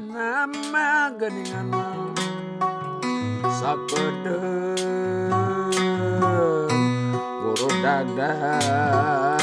nama geningan sapede guru dadah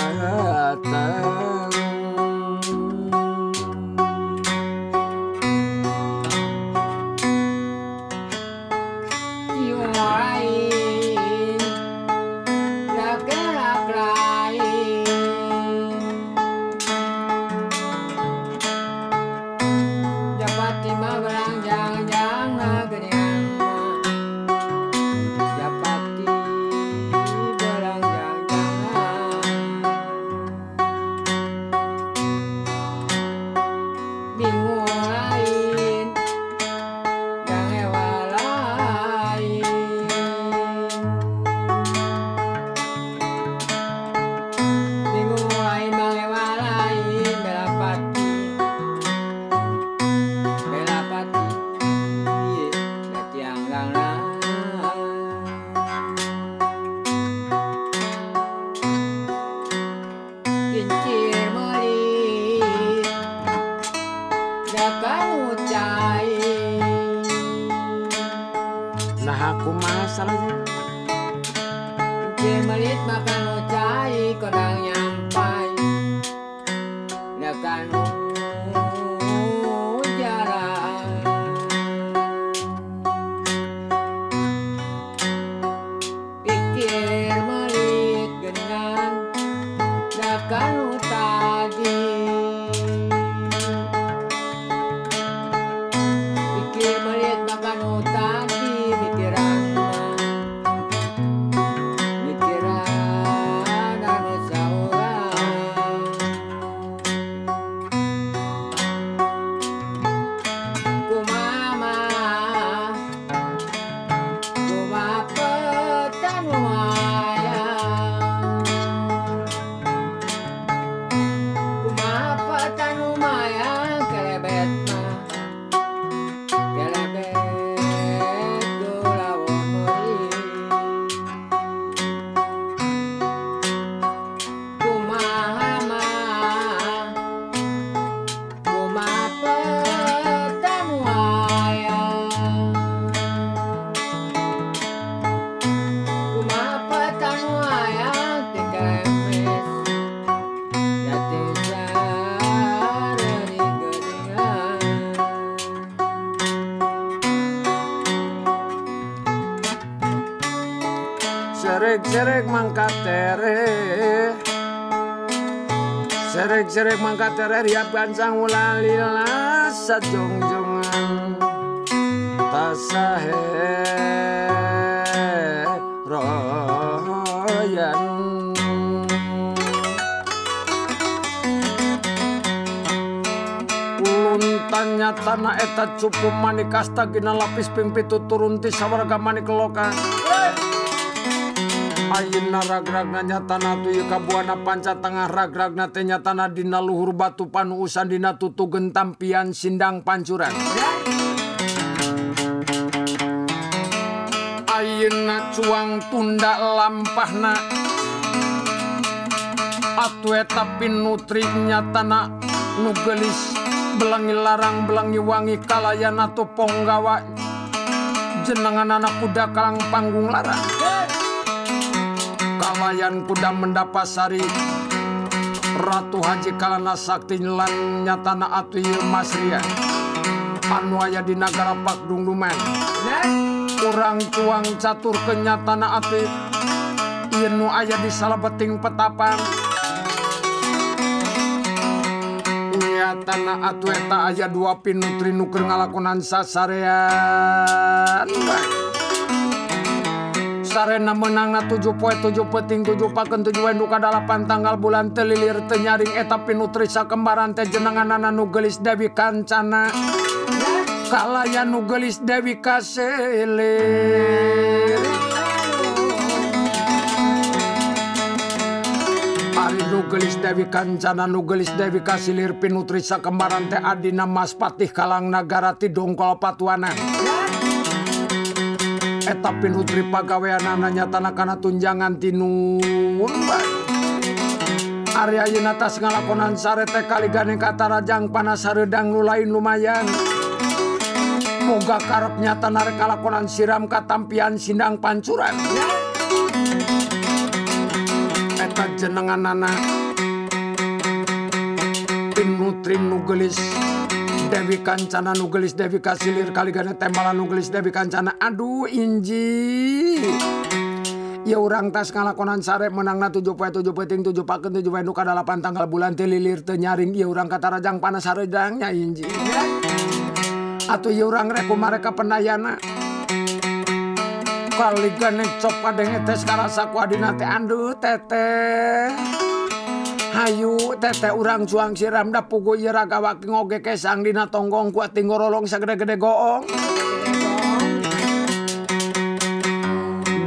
mangkat tere Riap gancang ulah lila Sajong-jongan Tasahe Royan. Untanya tanah eta cupu manik kasta gina lapis ping pitu turun ti sawarga manik loka Aina ragragna nyatana tuy kabuana panca tengah ragragna teh nyatana dina luhur batu panuusan dina tutu gentampian sindang pancuran. Ayeuna cuang tunda lampahna Atu eta pinutri nyatana nugelis belangi larang belangi wangi kalayan atau ponggawa jenengan anak kuda kalang panggung larang. Ramayan Kudang mendapat Sari Ratu Haji Kalana Sakti Nyelan Nyatana Atu Masria Anwaya di negara Pakdung Lumen Kurang tuang catur kenyatana Atu Inu ayah di Salabeting Petapan. Nyatana Atu Eta ayah dua pinutri nuker ngalakonan sasarean. Baik sarena menangna 7 poe 7 peting 7 paken 7 enduka 8 tanggal bulan telilir tenyaring etapi nutrisa kembaran teh jenengan anu gelis Dewi Kancana. Kalayan nu gelis Dewi Kaselir. Ari nu gelis Dewi Kancana nu gelis Dewi Kasilir pinutrisa kembaran teh Adina Mas Patih Kalang Nagara Tidongkol Patuana eta pinutri nyatana kana tunjangan tinun Arya Yin atas ngalakonan sarete kali gane kata Rajang panas haredang nu lain lumayan. Moga karepnya tanare kalakonan siram katampian sindang pancuran. Eta jenengan anak. Pinutri nu Dewi Kancana nugelis Dewi Kasilir kaligana tembalan nugelis Dewi Kancana. Aduh inji. Ya urang tas ngalakonan sare menangna tujuh poe tujuh peting tujuh paken tujuh poe nuka delapan tanggal bulan telilir tenyaring ya urang katarajang panas sarejangnya inji. Atau ya urang reku mereka pendayana. Kaligana cok kadenge tes karasa kuadina teh andu teteh. Hayu tete urang cuang siram da pugu ira gawak ngoge kesang dina tonggong kuat tinggorolong sagede-gede goong.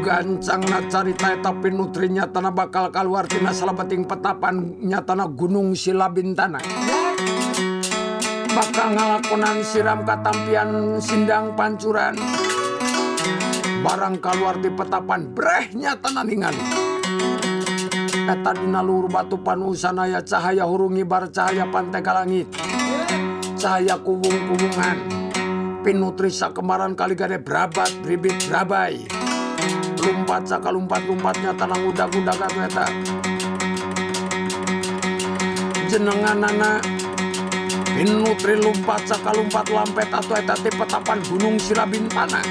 gancang na carita tapi nutri nyatana bakal keluar tina salabeting petapan nyatana gunung sila bintana bakal ngalakonan siram katampian sindang pancuran. Barang keluar di petapan breh nyatana ningali nyata dina luhur batu panusanaya cahaya hurung ngibar cahaya pantai langit cahaya kubung-kubungan. Pinutri sakemaran kali gade brabat bribit brabai. Lumpat saka lumpat lumpatnya tanah udah udah eta jenengan anak pinutri lumpat saka lumpat lampet atau eta petapan gunung sirabintana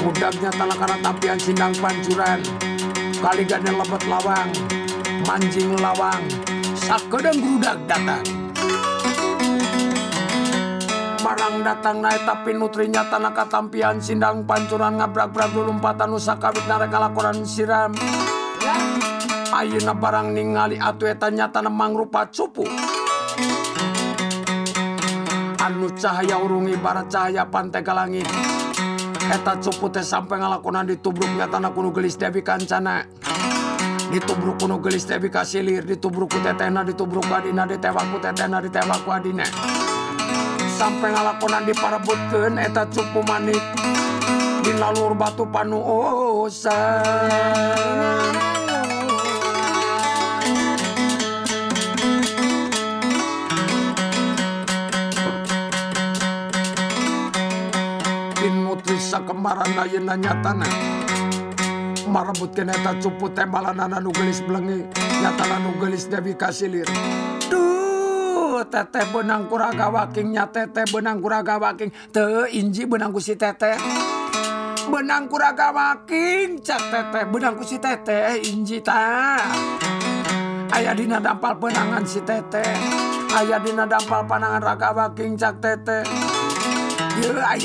mudagnya talakara tapian sindang pancuran. kaligane lebet lawang Manjing lawang Sakedeng grudak datang. Marang datang naik tapi nutrinya tanah katampian Sindang pancuran ngabrak-brak dulu lompatan usak kawit nareka lakoran siram. Ayeuna barang ningali atuh eta nyata mangrupa cupu. Anu cahaya urungi barat cahaya pantai galangit eta cupute sampai ngalakonan ditubruknya tanah kuno gelis Dewi Kancana. Ditubruk kuno gelis Dewi Kasilir ditubruk ku tetena ditubruk adina ditewak ku tetena ditewak ku adina. Sampai ngalakonan diparebutkeun eta cupu manik. Di lalur batu panuosan kembaran lain nyatana merebut keneta cupu tembalan anak nugelis belengi nyatana nugelis Dewi Kasilir duh teteh benang kuraga waking teteh benang kuraga waking. Teu inji benang kusi teteh benang kuraga waking Cak teteh, benang ku si teteh inji ta. Ayah dina dampal penangan si teteh ayah dina dampal panangan raga waking cak teteh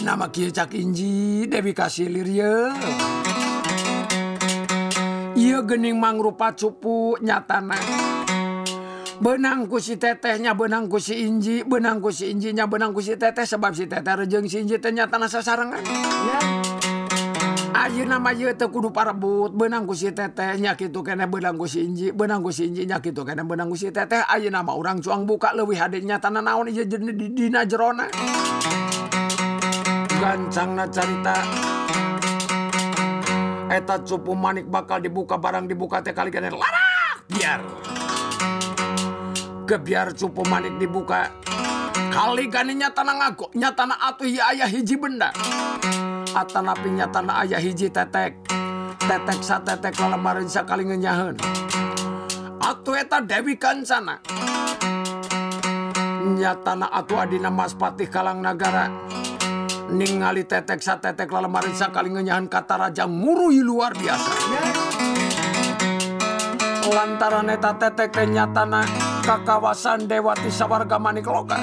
nama Kicak Inji Dewi Kasilir Ieu gening mangrupa cupu nyatana benangku si tetehnya benangku si Inji benangku si Injinya benangku si teteh sebab si teteh rejeng si Inji ternyata nasa sarangan ya. Ayu nama teu kudu parebut benangku si teteh nya kitu kene benangku si Inji benangku si Inji nya kitu kene benangku si teteh. Ayeuna nama orang cuang buka leuwih hade nyatana naon ieu dina jerona gancangna carita eta cupu manik bakal dibuka barang dibuka teh kali kene larak biar. Kebiar cupu manik dibuka. Kali gani nyatana ngago nyatana atuh ya ayah hiji benda. Atana napi nyatana ayah hiji tetek. Tetek sa tetek lalamarin sakali ngenyahan atuh eta Dewi Kancana nyatana atuh adina Mas Patih Kalangnagara ningali tetek satetek lalemarin mm. kali ngenyahan kata raja muruhi luar biasa. Lantaran eta tetek nyatana kakawasan Dewati sawarga manik loka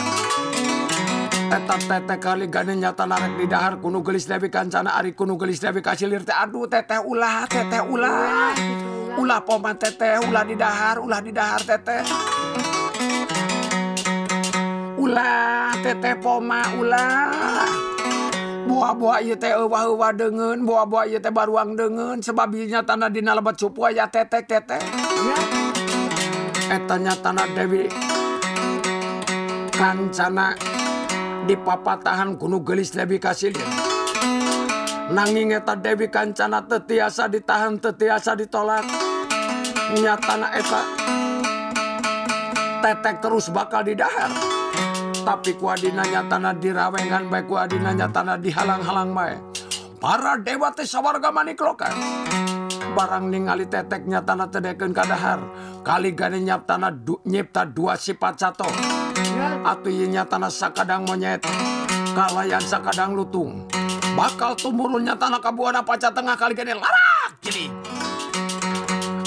eta tetek kali gane nyata narek di dahar kuno gelis dewi kancana ari kuno gelis dewi kasilir teh. Aduh teteh ulah teteh ulah. Ulah poman teteh ulah di dahar ulah di dahar teteh. Ulah teteh poma ulah. buah-buah wa degen buah-buah baruang deungeun sebab nya tanah dina lebat cupu ya tetek tetek etanya tanah Dewi kancana di papatahan kuno gelis lebih kasih nanging eta Dewi kancana tetiasa ditahan tetiasa ditolak. Nyatana eta tetek terus bakal didahar. tapi kuadinanya tanah dirawengan baik kuadinanya tanah dihalang-halang baik para dewa teh sawarga maniklokan barang ningali teteknya tanah tedeken kadahar kali ganinya tanah du, nyipta dua sifat satu atuyinya tanah sakadang monyet kalayan sakadang lutung. Bakal tumurunnya tanah kabuana paca tengah kali gane larak jadi.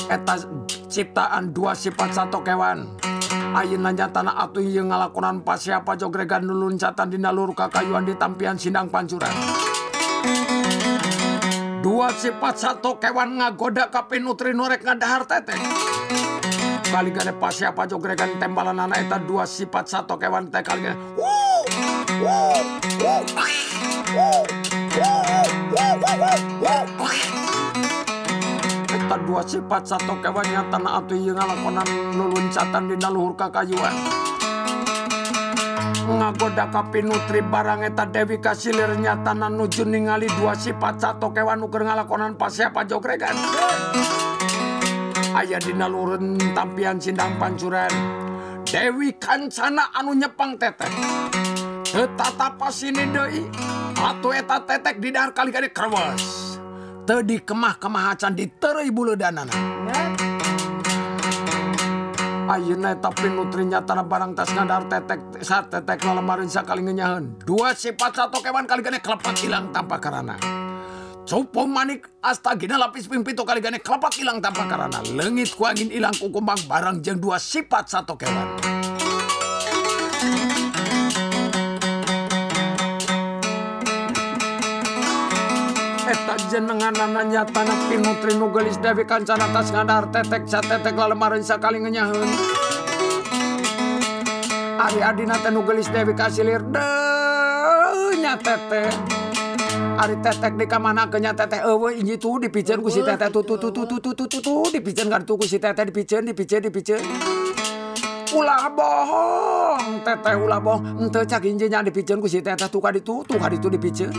Eta ciptaan dua sifat satu kewan. Ayeuna tanah atuh yang ngalakonan pasiapa jogregan dulu dina dinalur kakayuan di tampian Sindang Pancuran dua sifat satu kewan ngagoda ka nutri norek ngadahar teteh kali gade pasiapa jogregan tembalan anak eta dua sifat satu kewan teh kali gade wuh wuh wuh wuh nyata dua sifat satu kewan nyata na atuh ieu ngalakonan luluncatan dina luhur kakayuan. Ngagoda ka pinutri barang eta Dewi kasilir nyata nuju ningali dua sifat satu kewan ukur ngalakonan pasiapa jogregan aya dina luhurun tampian sindang pancuran. Dewi Kancana anu nyepang tetek. Teteh tetatapas sini Dei atuh eta tetek didahar kali-kali krewas tadi kemah-kemah can diteri bulu danana. Ayeuna eta nutri nyatana barang tas ngadar tetek saat tetek lamarin sakali ngenyahan dua sifat satu kewan kali gane kelepat hilang tanpa karana. Cupo manik astagina lapis pimpin tu kali gane kelepat hilang tanpa karana. Lengit ku angin hilang ku kumbang barang jeng dua sifat satu kewan. jenengan nanya tanah pinu trinu gelis dewi kancana tas ngadar tetek sa tetek lalu kemarin sekali ngenyahin Ari adina tenu gelis dewi kasilir denya tetek. Ari tetek di kamana kenya tetek? Ewe ini tuh dipijen ku si tetek. Tuh tuh tuh tuh tuh tuh tuh tuh dipijen kan tuh ku si tetek dipijen dipijen dipijen. Ulah bohong teteh ulah bohong. Ente cak injinya dipijen ku si teteh tuh kaditu tuh tuh tuh dipijen.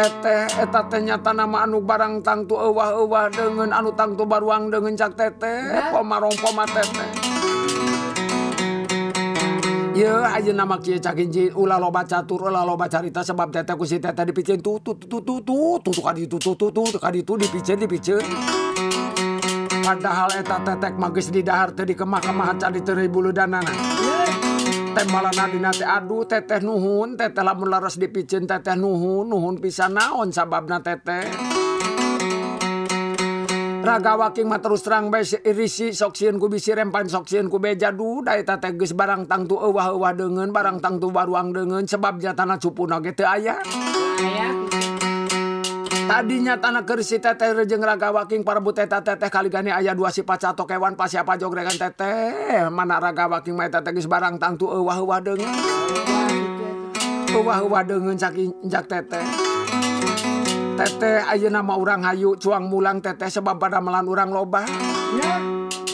teteh eta tehnyata nama anu barang tangtu ewah-ewah dengan anu tangtu baruang dengan cak tete pomarong poma tete aja nama Ki cakinci ula loba catur ula loba carita sebab teteh ku si tete dipicin tuh tuh tuh tuh tuh tuh tuh kadi tuh tuh tuh tuh kadi tuh dipicin dipicin padahal eta tetek magis di dahar tadi kemah kemah cari teri bulu danana teh malah nadinate aduh teteh nuhun teteh lamun laras dipicin teteh nuhun nuhun pisan naon sababna teteh raga waking mah terus terang bae irisi soksieun ku bisi rempan soksieun ku beja duda eta teh geus barang tangtu euwah-euwah deungeun barang tangtu baruang deungeun sebab jatana cupuna ge teu aya tadinya tanah keris teteh rejeng raga waking parebut teteh teteh kaligani ayah dua sifat satu kewan pas siapa jogregan teteh? Mana raga waking mai teteh geus barang tangtu euwah euwah deungeun euwah euwah deungeun cak teteh. Teteh ayeuna mah urang hayu cuang mulang teteh sebab pada melan urang loba.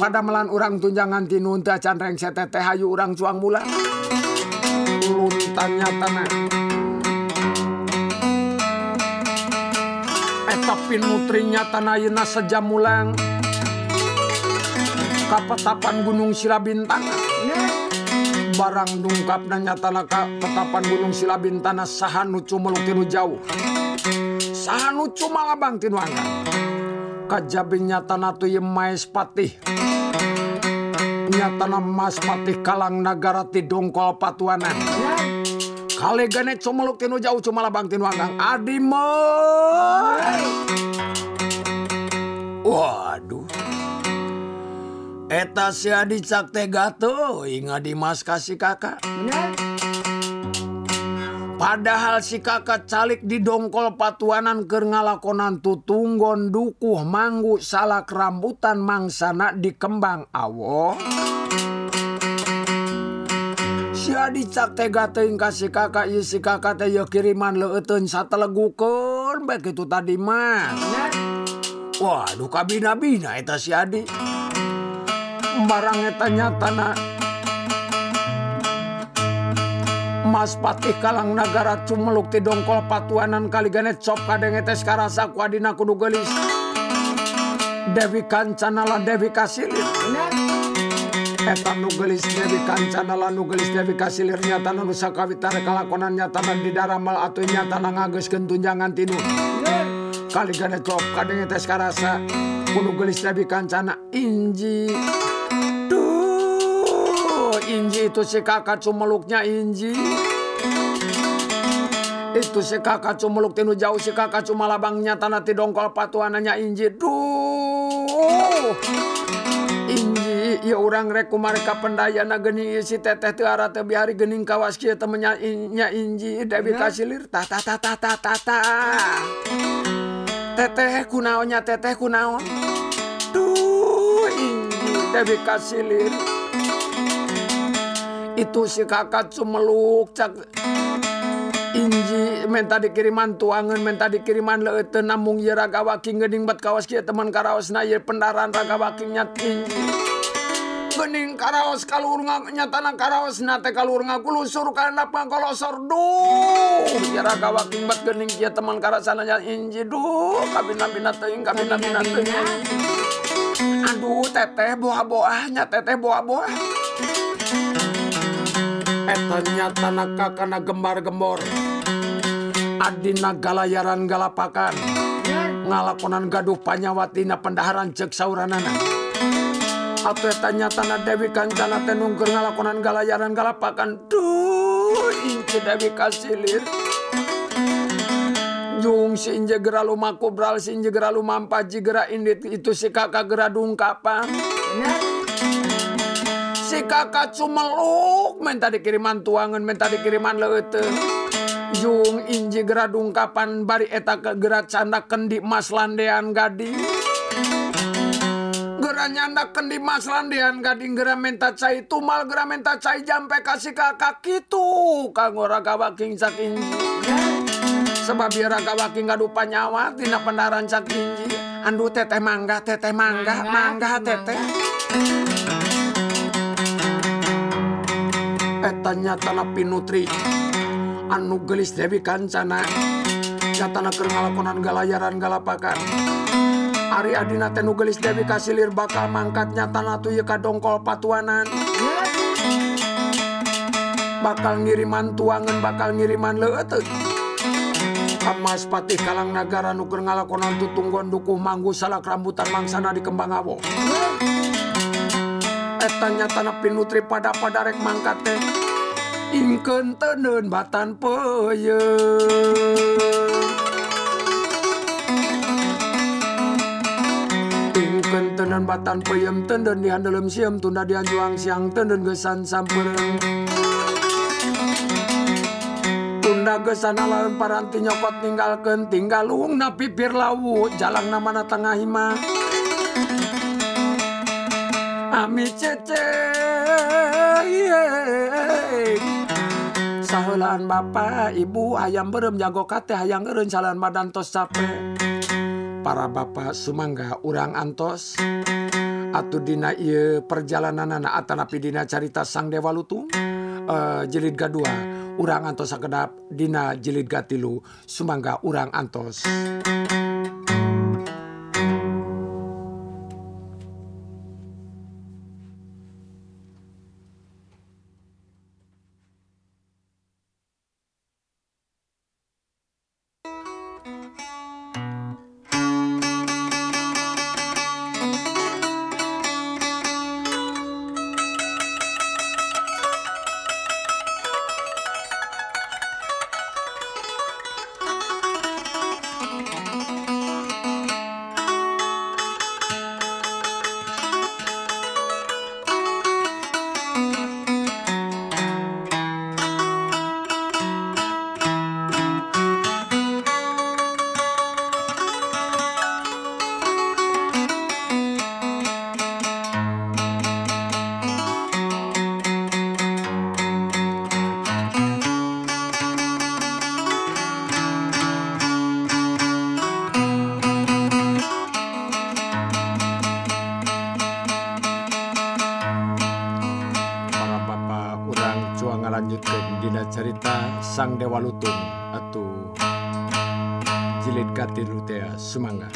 Pada melan urang tunjangan tinunta can rengse teteh hayu urang cuang mulang. Luntangnya tanah. tapin mutrinya ayeuna saja mulang kapetapan Gunung Silabintang. Barang dungkap nanya tanah petapan Gunung Silabintana sahanu cumeluk tinu jauh. Sahanu cumalabang tinu angkat kajabinya tanah tuh yemais patih. Nyatana mas patih kalang nagara ti dongkol patuanan. Kale ganet cumeluk tinu jauh cuma labang tinu anggang. Hmm. Adi Waduh. Eta si Adi cak teh gato ingat dimas kasih kakak. Padahal si kakak calik di dongkol patuanan ker ngalakonan tutunggon dukuh manggu salak rambutan mangsana di kembang awo. jadi caktegating kasih kakak isi kakak teh kiriman leun satelegukun baik itu tadi mah. Waduh kabina-bina eta si Adi. Barang etanya tanah Mas Patih Kalang Nagara Cumeluk ti dongkol patuanan kali ganet cop kadenge teh karasa kuadina kudu gelis Dewi Kancana Dewi Kasilin. setan nugelis Dewi Kancanala nugelis Dewi Kasilir nyata nusa kawitar kalakonan nyata di daramal atau nyata ngages gentunjangan tinu. Kali gane cop kadang tes karasa kudu gelis Dewi Kancana inji Duh, inji itu si kakak cumeluknya inji. Itu si kakak cumeluk tinu jauh si kakak cuma labangnya tanah ti dongkol patuananya inji. Duh Inji ya orang reku mereka pendayana geni si teteh tu arah tebi hari gening kawas kia temennya nya Inji Dewi Kasilir. Ta ta ta ta ta ta ta. Teteh kunaonnya teteh kunaon? Duh Inji Dewi Kasilir. Itu si kakak cumeluk cak. Inji menta dikiriman tuangan menta dikiriman leute namung ye raga waking gening bat kawas kia teman karaos na ye pendaran raga waking nyat Inji gening karaos kalur nyatana karaos nate kalur ngakulusur karena pangkolosor duh. Ye raga waking bat gening kia teman karasana nyat Inji duh. Kabina bina teing kabina bina teing aduh teteh boa boahnya teteh boa boah Etanya tanah kakana gembar gembor Adina galayaran galapakan. Ngalakonan gaduh panyawatina pendaharan cek sauranana Atau etanya tanah Dewi Kancana tenungker ngalakonan galayaran galapakan. Duh inci Dewi Kasilir. Jung si inje gera lumaku bral si inje gera lumampaji gera indit. Itu si kakak gera dungkapan si kakak cumeluk minta dikiriman tuangan minta dikiriman leute Jung inji geradung kapan bari eta ke gerak canda kendi mas landean gading Gera nyanda kendi mas landean gading gera minta cai tumal gera minta cai jampe kasih kakak gitu. Kanggo raga waking sak inji. Sebab biar raga waking gaduh panyawa tina pendaran sak inji. Andu teteh mangga teteh mangga mangga teteh. Etanya tanah pinutri anu gelis Dewi Kancana. Nyatana keur ngalakonan galayaran galapakan Ari Adina tenugelis Dewi kasilir bakal mangkatnya tanah tuh ka dongkol patuanan. Bakal ngiriman tuangan bakal ngiriman leut Amas patih kalang negara nuker ngalakonan tutungguan dukuh manggu salak rambutan mangsana di kembang awo. Etanya tanah pinutri pada pada rek mangkat teh. Ingken tenen batan peye tenen batan peyem tenden di handelem siam tunda di anjuang siang tenden gesan samperen tunda gesan alaem paranti nyokot ninggalken tinggal lung na pipir lawu jalang namana tengah hima. Ami cece Sahulan bapak ibu ayam berem jago kate hayang eren salan badan tos capek para Bapak Sumangga urang antos. Atuh dina ieu perjalanan anak atanapi dina carita Sang Dewa Lutung uh, jilid kedua urang antos sakedap dina jilid katilu Sumangga urang antos. Sang dewa lutung atau jilid katilu teh sumangga.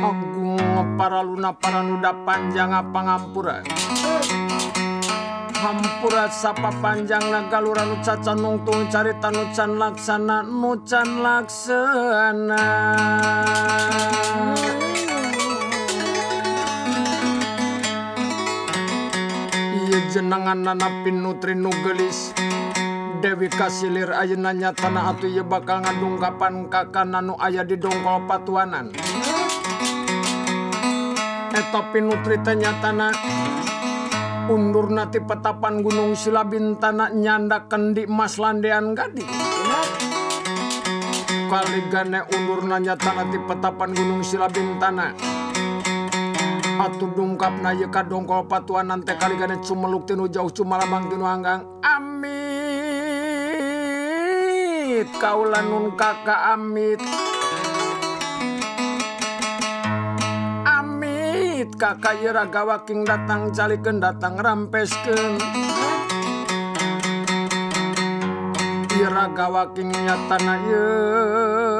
Aku para luna para nuda panjang apa ngampura Hampura sapa panjang nagalura nucacan nungtung carita nucan laksana nucan laksana panangananapin nutri nugelis. Dewi Kasilir ayeuna nanya tanah atuh ye bakal ngadungkapan kakana nanu aya di dongkol patuanan. Eta pinutri tanya tanah. Undur nati petapan gunung silabintana bintana nyanda kendi mas landean gadi Kali gane undur nanya tanah di petapan gunung silabintana. Atuh dungkap ka dongkol patuanan teh kali gane cumeluk tinu jauh cumalabang tinu anggang Amit kaula nun kakak amit. Amit kakak yera gawaking datang calikeun datang rampeskeun. Yera gawakingnya tanah yeuh.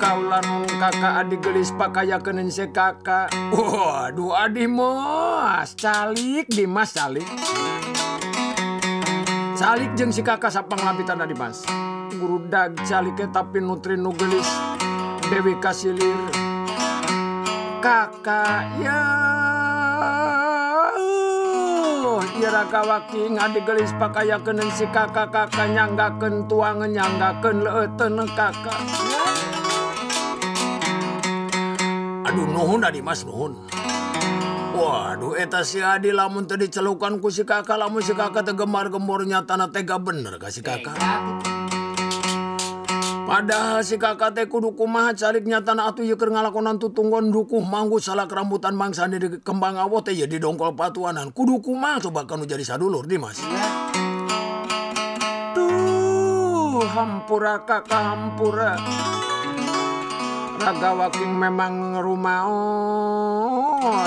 kaulan kakak adik gelis pakaya kenin se kakak. Waduh adi adik mos calik dimas calik. Calik jeng si kakak sapang lapitan tadi mas. Guru dag calik tapi nutri nu gelis dewi kasilir. Kakak ya uh, Ira kawaki ngadik gelis pakaya kenen si kakak. Kakak nyanggaken tuangen nyanggaken leeten kakak. Ya. Aduh nuhun adi mas nuhun. Waduh eta si adi lamun tadi celukan ku si kakak lamun si kakak tegemar gembornya tanah tega bener kasih kakak? Padahal si kakak teh kudu kumaha calik nyata atuh yeker ngalakonan tutunggon dukuh manggu salah kerambutan bangsa di kembang awo teh ya di dongkol patuanan. Kudu kumaha coba kanu jadi sadulur di mas? Tuh hampura kakak hampura Raga waking memang rumah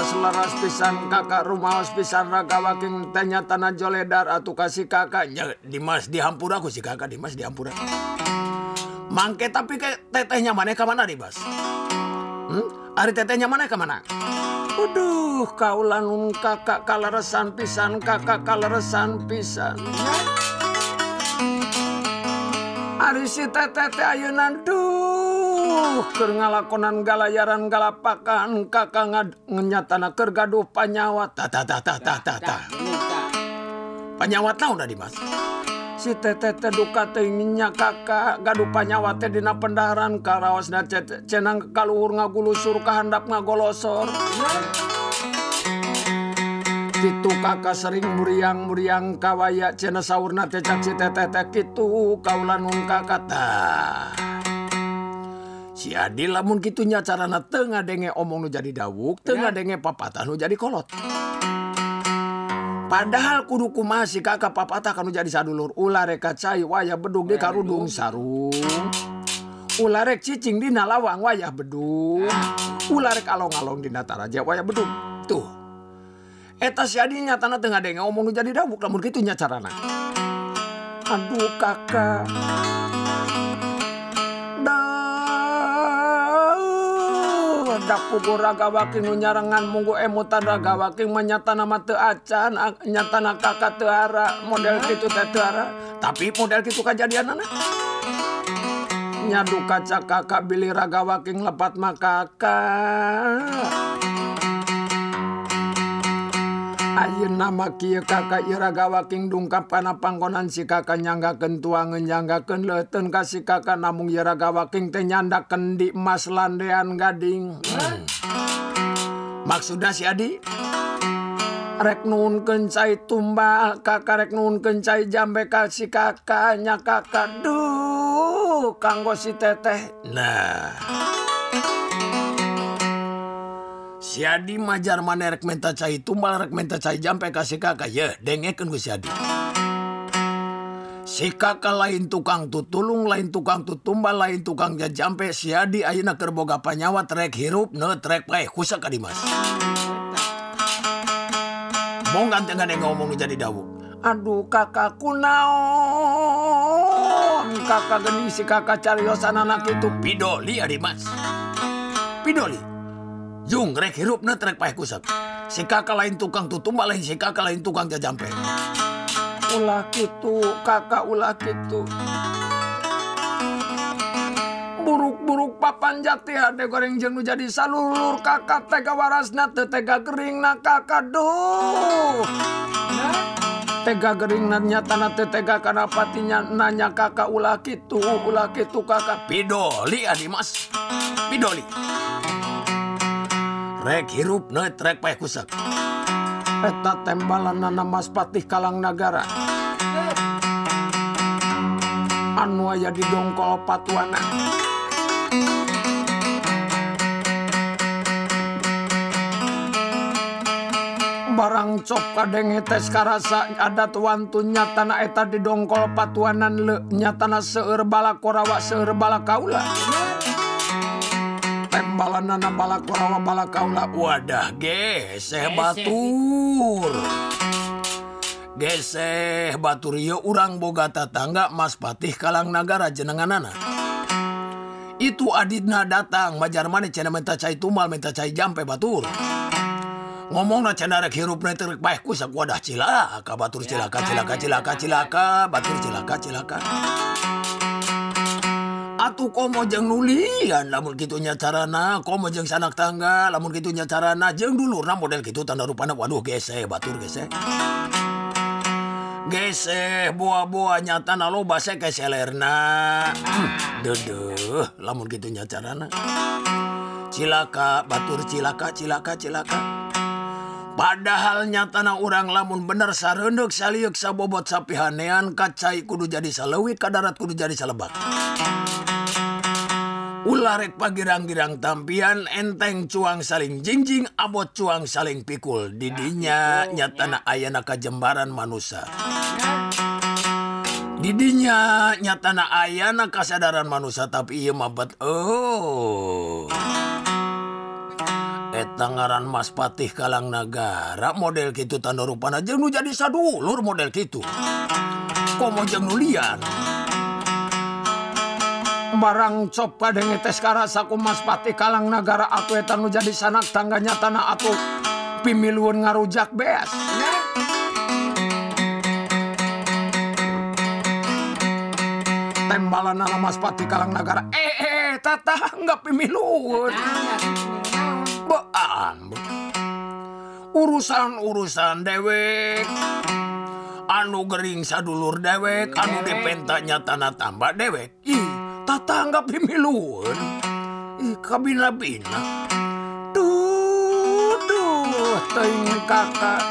selaras pisan kakak rumah pisan raga waking tanya tanah joledar atau kasih kakaknya Dimas dihampura aku si kakak Dimas dihampura Mangke tapi ke tetehnya mana ke mana nih bas? Hmm? Ari tetehnya mana ke mana? Waduh, kaulan kakak kaleresan pisan, kakak kaleresan pisan. Ari si teteh teh ayunan duh Duh keur ngalakonan galayaran galapakan kakak ngenyatana kergaduh panyawa. Ta panyawa naon udah dimas si tete duka teinginnya kakak. Gaduh panyawa teh dina pendaran karaos na cenang kaluhur ngagulusur kahandap ngagolosor. Kitu kakak sering muriang muriang kawaya cena saurna teh si tete teh gitu kaulan kakak. Tah Si Adi lamun kitunya carana tengah denge omong nu jadi dawuk, tengah denge papatah nu jadi kolot. Padahal kudu kumaha si kakak papatah kanu jadi sadulur. Ulah rek kacai wayah bedug di karudung sarung. Ulah rek cicing dina lawang wayah bedug. Ulah rek along-along dina taraja wayah bedug. Tuh. Eta si adi nyatana tengah denge ngomong jadi dawuk lamun kitu nya carana. Aduh kakak dak pugu raga waking nu nyarangan munggu emutan menyata nama te acan nyata kakak teara model gitu teh teara tapi model gitu kejadian anak nyadu kaca kakak bili raga waking lepat makakak Ayeuna nama kieu kakak iraga waking dungkap kana panggonan si kakak nyanggakeun tuangeun nyanggakeun leuteun ka si kakak namung iraga waking teh nyandakeun di emas landean gading. maksudnya si Adi? Rek nun kencai tumbal kakak rek nun kencai jambe kasih kakaknya kakak. Duh kanggo si teteh. Nah. Si Adi majar mana rek menta cai tumbal rek menta cai jampe kasih kakak. Ya dengekan gue si Adi. Si kakak lain tukang tutulung lain tukang tutumbal lain tukang jampe si Adi ayeuna keur boga panyawa trek hirup ne trek pae kusa ka Dimas. Mong ganteng gade ngomong jadi dawu. Aduh kakak kunaon kakak geni si kakak cariosan anak itu pidoli Dimas. Pidoli Jung rek hirup na trek pae kusep. Si kakak lain tukang tutumba lain si kakak lain tukang jajampe. ulah gitu kakak ulah gitu buruk-buruk papan jati hade goreng jeng jadi salulur. Kakak tega warasna tega gering na kakak duh. Tega gering nanya tanah tega karena patinya nanya kakak ulah gitu ulah gitu kakak. Pidoli adi mas. Pidoli. Rek hirup na trek payah kusak. eta tembalan nana Maspatih Kalang negara anu aya di dongkol patuana. Barang cop kadeng hetes karasa adat wantu nyatana eta di dongkol patuanan le nyatana seueur bala korawa seueur bala kaula. bala nana bala korawa bala kaula. Wadah geseh batur. Geseh batur. Yo urang boga tatangga Mas Patih Kalang Nagara jenenganana itu adidna datang majar mana cina minta cai tumal minta cai jampe batur. Ngomong na cina rek hirup na terek baik ku sak wadah cilaka batur cilaka cilaka cilaka cilaka batur cilaka cilaka, cilaka. Atu komo jeng nulian. Lamun gitunya carana komo jeng sanak tangga. Lamun gitunya carana jeng dulu. Nah model gitu tanda rupana waduh gese batur gese gesek buah-buah nyata na lo base ke selerna. Hmm, Dedeh lamun gitunya carana. Cilaka batur cilaka cilaka cilaka. Padahal nyatana orang lamun bener sarendek saliuk sabobot sapihanean kacai kudu jadi salawit kadarat kudu jadi salebak. Ularek pagirang-girang tampian enteng cuang saling jingjing abot cuang saling pikul. Didinya nyatana ayana kajembaran manusia. Didinya nyatana ayana kasadaran manusia tapi iya mabat oh. Etangaran Mas Patih Kalang Nagara model gitu tanda rupana jeung nu jadi sadulur model gitu komo jeung nu barang cop kadenge tes karasaku Mas Pati Kalang negara eta etanu jadi sanak tangganya tanah atu pimiluun ngarujak beas tembalan nama Mas Pati Kalang negara eh, eh eh tata nggak pimiluun bean. Urusan-urusan dewek. Anu gering sadulur dewek anu dipentanya tanah tambah dewek. Ih. tatangga pemiluan ih kabina bina duduh teing kakak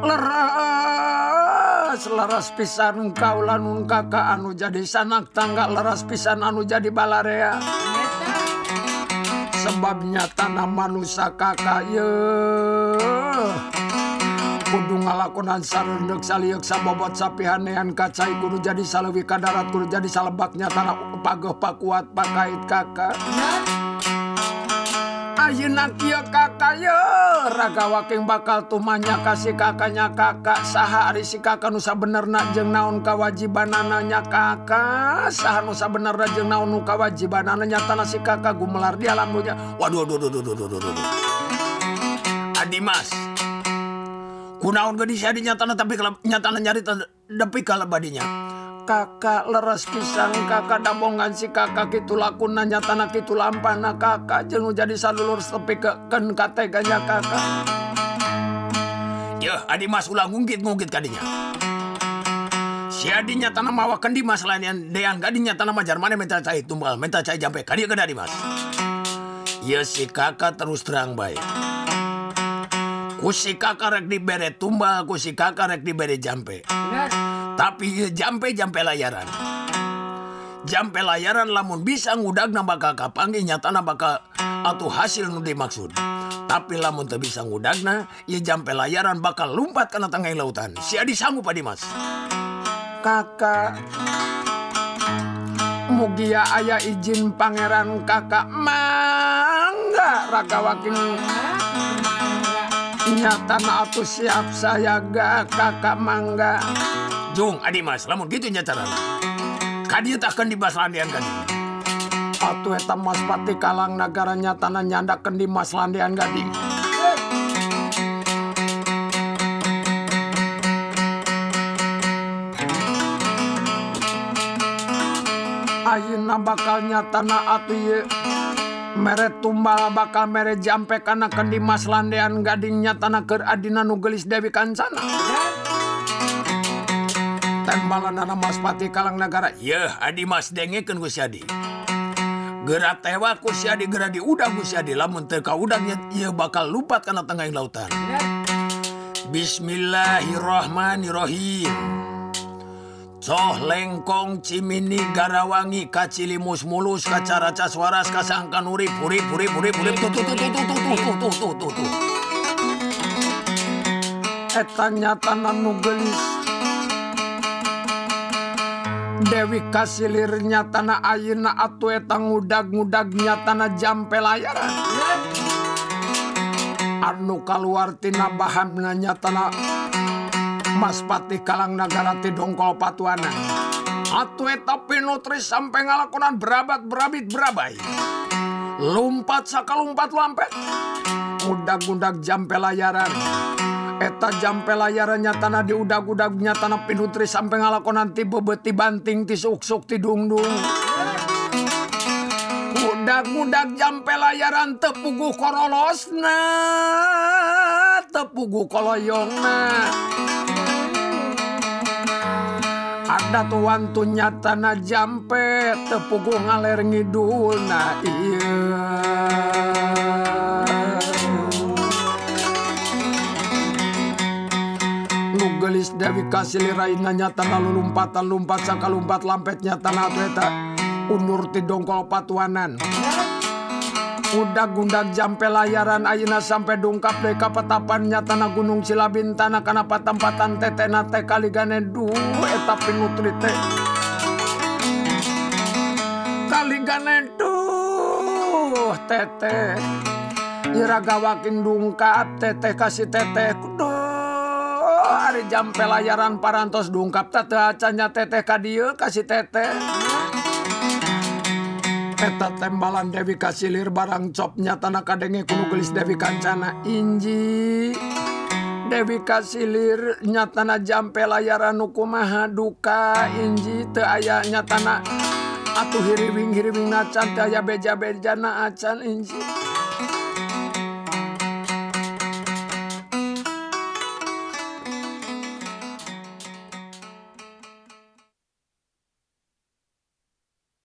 leras leras pisan engkau nun kakak anu jadi sanak tangga leras pisan anu jadi balarea. Sebabnya tanah manusia kakak ye ngalakonan sarendek saliuk sabobot sapihanean kacai kudu jadi salewi kadarat kudu jadi salebaknya tanah pageh pakuat pakait kakak. Ayeuna kieu kakak ye raga waking bakal tumanya kasih kakaknya kakak. Saha ari si kakak nusa benerna jeung naon kawajibanana kakak? Saha nusa benerna jeung naon nu kawajibanana nyatana si kakak gumelar di alam dunya? Waduh waduh waduh waduh waduh waduh. Adi Mas kunaon gede saya dinyatana tapi kalau nyatana nyari tapi kalau badinya. Kakak leres pisang kakak dabongan si kakak itu lakuna nyatana kitu lampana kakak jeung jadi sadulur tepi ke ken kateganya kakak. Yeuh, adi mas ulah ngungkit ngungkit kadinya. Si adi nyatana mawa kendi mas lain dean gadi nyatana majar mana minta cai tumbal minta cai jampe. Kadi ke mas. Ya si kakak terus terang baik kusi kakarek diberre tumbal kusi karek diberre jampe. Tapi eh, jampe jampe layaran. Jampe layaran lamun bisa ngudag na bakal kapangi nyatana bakal atau hasil nu dimaksud. Tapi lamun tak bisa ngudagna ya jampe layaran bakal lumpat karena tengah lautan. Si adi sanggup adi mas kakak. Mugia ayah izin pangeran kakak mangga raka wakin nyatana aku siap saya ga kakak mangga Jung adi mas lamun gitu nyatana kadieu akan dibahas landian gading atuh eta mas pati kalang nagara nyatana nyandakeun di mas landian gading Ayeuna bakal nyatana atuh ye. merek tumbal bakal mere jampe karena ke Dimas Landean gadingnya tanah ke Adina Nugelis Dewi Kancana tembalan anak Mas Pati Kalang Negara ya Adi Mas Denge kan Gusyadi gerak tewa Gusyadi gerak di udang Gusyadi lamun teka udangnya ia bakal lupat karena tengah lautan. Bismillahirrahmanirrahim soh lengkong Cimini Garawangi kacilimus mulus kacara caswaras kasangkan urip urip urip urip urip tuh tuh tuh tuh tuh tuh tuh tuh tuh tuh tuh etanya tanam nu gelis Dewi kasilirnya tanah ayeuna atuh eta ngudag-ngudagnya tanah jam pelayaran anu kaluar tina bahanna nya nyatana... Mas Pati Kalang nagara ti dongkol patuana Atu tapi nutri sampai ngalakonan berabat berabit berabai Lumpat sakalumpat lampet. Udag-udag jampe layaran. Eta jampe layarannya nyatana di udag-udag nyatana pinutri sampai ngalakonan ti bebeti banting ti suksuk ti dungdung. Udag-udag jampe layaran tepugu korolosna tepugu koloyongna. Harda tuantu nyatana jampe tepugu ngaler ngidul na iya Nugelis Dewi kasiliraina nyatana lulumpatan lumpat saka lumpat lampet nyatana beta Unur ti dongkol patuanan. udah-gundak jampe layaran Aina sampai dungkap deka petapannya tanah Gunung Cilabin tanah Kenapa tempatan tetenate kaligane? Du eta pinutri teh. Kaligane? Du teteh Iragawakin dungkap teteh kasih teteh kuduh hari jampe layaran parantos dungkap. Tete acanya teteh kadio kasih teteh eta tembalan Dewi Kasilir barang copnya tanah kadenge kunugelis Dewi Kancana. Inji Dewi Kasilir nyatana jampe layaran nukumaha duka. Inji te aya nyatana atuh hiriwing hiriwing nacan te aya beja-beja na acan. Inji.